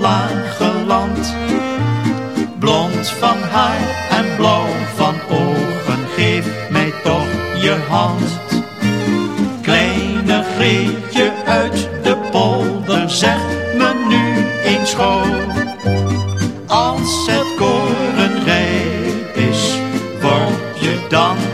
Het. Blond van haar en blauw van ogen, geef mij toch je hand. Kleine Geetje uit de polder, zeg me nu eens gauw. Als het koren rijp is, word je dan.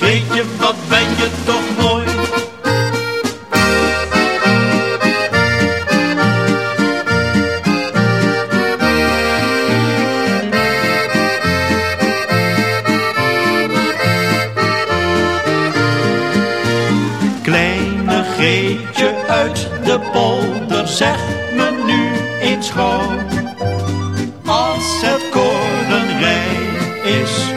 Geetje, wat ben je toch mooi. Kleine Geetje uit de polder, zeg me nu eens gauw. Als het koren rij is